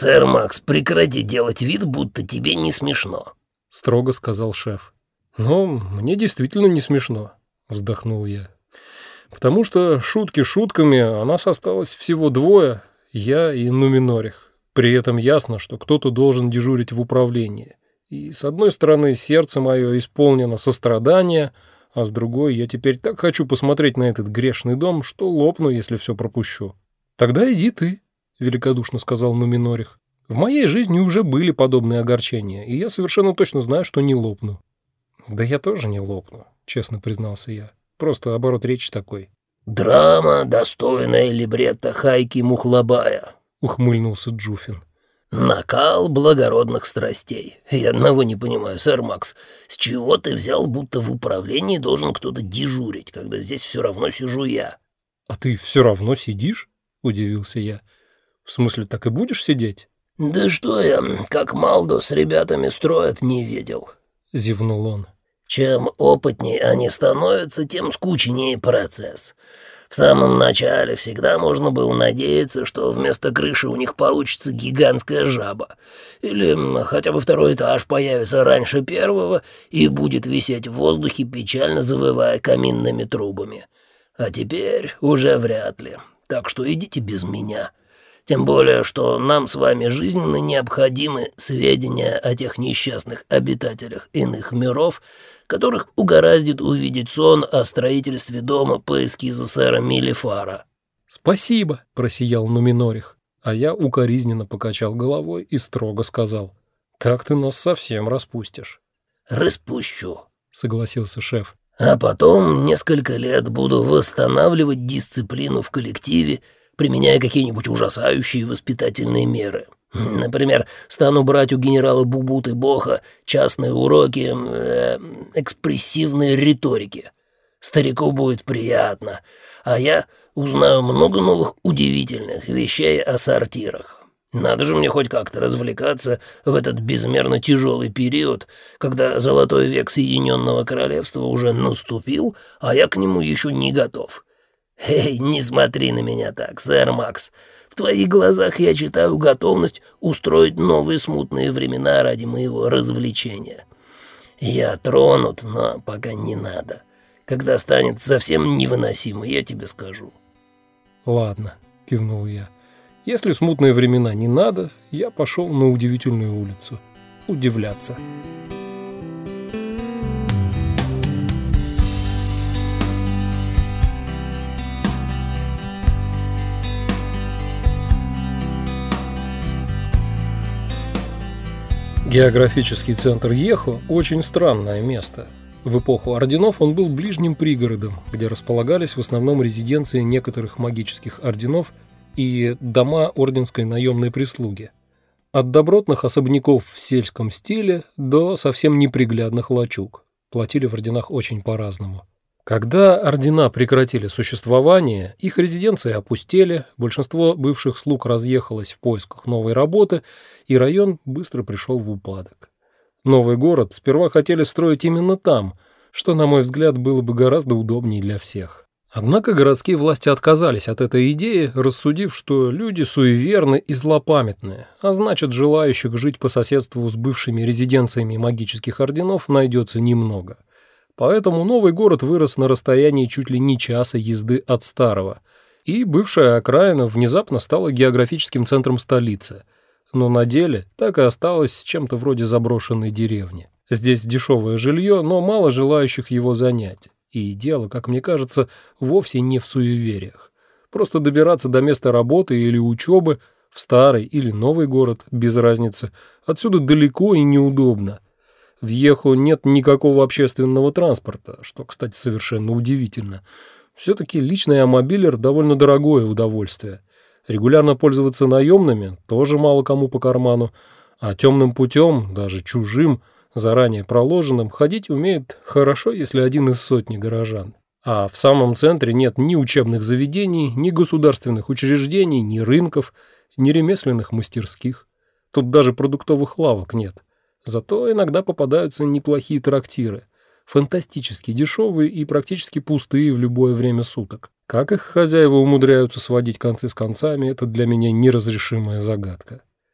«Сэр Макс, прекрати делать вид, будто тебе не смешно», — строго сказал шеф. «Но мне действительно не смешно», — вздохнул я. «Потому что шутки шутками, а нас осталось всего двое, я и Нуминорих. При этом ясно, что кто-то должен дежурить в управлении. И с одной стороны, сердце мое исполнено сострадания, а с другой, я теперь так хочу посмотреть на этот грешный дом, что лопну, если все пропущу». «Тогда иди ты», — великодушно сказал Нуминорих. «В моей жизни уже были подобные огорчения, и я совершенно точно знаю, что не лопну». «Да я тоже не лопну», — честно признался я. «Просто оборот речи такой». «Драма, достойная либретто Хайки Мухлабая», — ухмыльнулся Джуфин. «Накал благородных страстей. Я одного не понимаю, сэр Макс. С чего ты взял, будто в управлении должен кто-то дежурить, когда здесь все равно сижу я?» «А ты все равно сидишь?» — удивился я. «В смысле, так и будешь сидеть?» «Да что я, как Малдо с ребятами строят, не видел», — зевнул он. Чем опытнее они становятся, тем скучнее процесс. В самом начале всегда можно было надеяться, что вместо крыши у них получится гигантская жаба. Или хотя бы второй этаж появится раньше первого и будет висеть в воздухе, печально завывая каминными трубами. А теперь уже вряд ли. Так что идите без меня. Тем более, что нам с вами жизненно необходимы сведения о тех несчастных обитателях иных миров, которых угораздит увидеть сон о строительстве дома по эскизу сэра Милифара. «Спасибо», — просиял Нуминорих, а я укоризненно покачал головой и строго сказал, «Так ты нас совсем распустишь». «Распущу», — согласился шеф. «А потом несколько лет буду восстанавливать дисциплину в коллективе, применяя какие-нибудь ужасающие воспитательные меры». Например, стану брать у генерала Бубуты Боха частные уроки э, экспрессивной риторики. Старику будет приятно, а я узнаю много новых удивительных вещей о сортирах. Надо же мне хоть как-то развлекаться в этот безмерно тяжелый период, когда золотой век Соединенного Королевства уже наступил, а я к нему еще не готов. Эй, не смотри на меня так, сэр Макс твоих глазах я читаю готовность устроить новые смутные времена ради моего развлечения. Я тронут, но пока не надо. Когда станет совсем невыносимо, я тебе скажу». «Ладно», — кивнул я. «Если смутные времена не надо, я пошел на удивительную улицу. Удивляться». Географический центр Ехо – очень странное место. В эпоху орденов он был ближним пригородом, где располагались в основном резиденции некоторых магических орденов и дома орденской наемной прислуги. От добротных особняков в сельском стиле до совсем неприглядных лачуг. Платили в орденах очень по-разному. Когда ордена прекратили существование, их резиденции опустели, большинство бывших слуг разъехалось в поисках новой работы, и район быстро пришел в упадок. Новый город сперва хотели строить именно там, что, на мой взгляд, было бы гораздо удобнее для всех. Однако городские власти отказались от этой идеи, рассудив, что люди суеверны и злопамятные, а значит, желающих жить по соседству с бывшими резиденциями магических орденов найдется немного. Поэтому новый город вырос на расстоянии чуть ли не часа езды от старого, и бывшая окраина внезапно стала географическим центром столицы, но на деле так и осталась чем-то вроде заброшенной деревни. Здесь дешевое жилье, но мало желающих его занять. И дело, как мне кажется, вовсе не в суевериях. Просто добираться до места работы или учебы в старый или новый город, без разницы, отсюда далеко и неудобно – в Ехо нет никакого общественного транспорта, что, кстати, совершенно удивительно. Все-таки личный амобилер довольно дорогое удовольствие. Регулярно пользоваться наемными тоже мало кому по карману, а темным путем, даже чужим, заранее проложенным, ходить умеет хорошо, если один из сотни горожан. А в самом центре нет ни учебных заведений, ни государственных учреждений, ни рынков, ни ремесленных мастерских. Тут даже продуктовых лавок нет. Зато иногда попадаются неплохие трактиры, фантастически дешевые и практически пустые в любое время суток. Как их хозяева умудряются сводить концы с концами, это для меня неразрешимая загадка.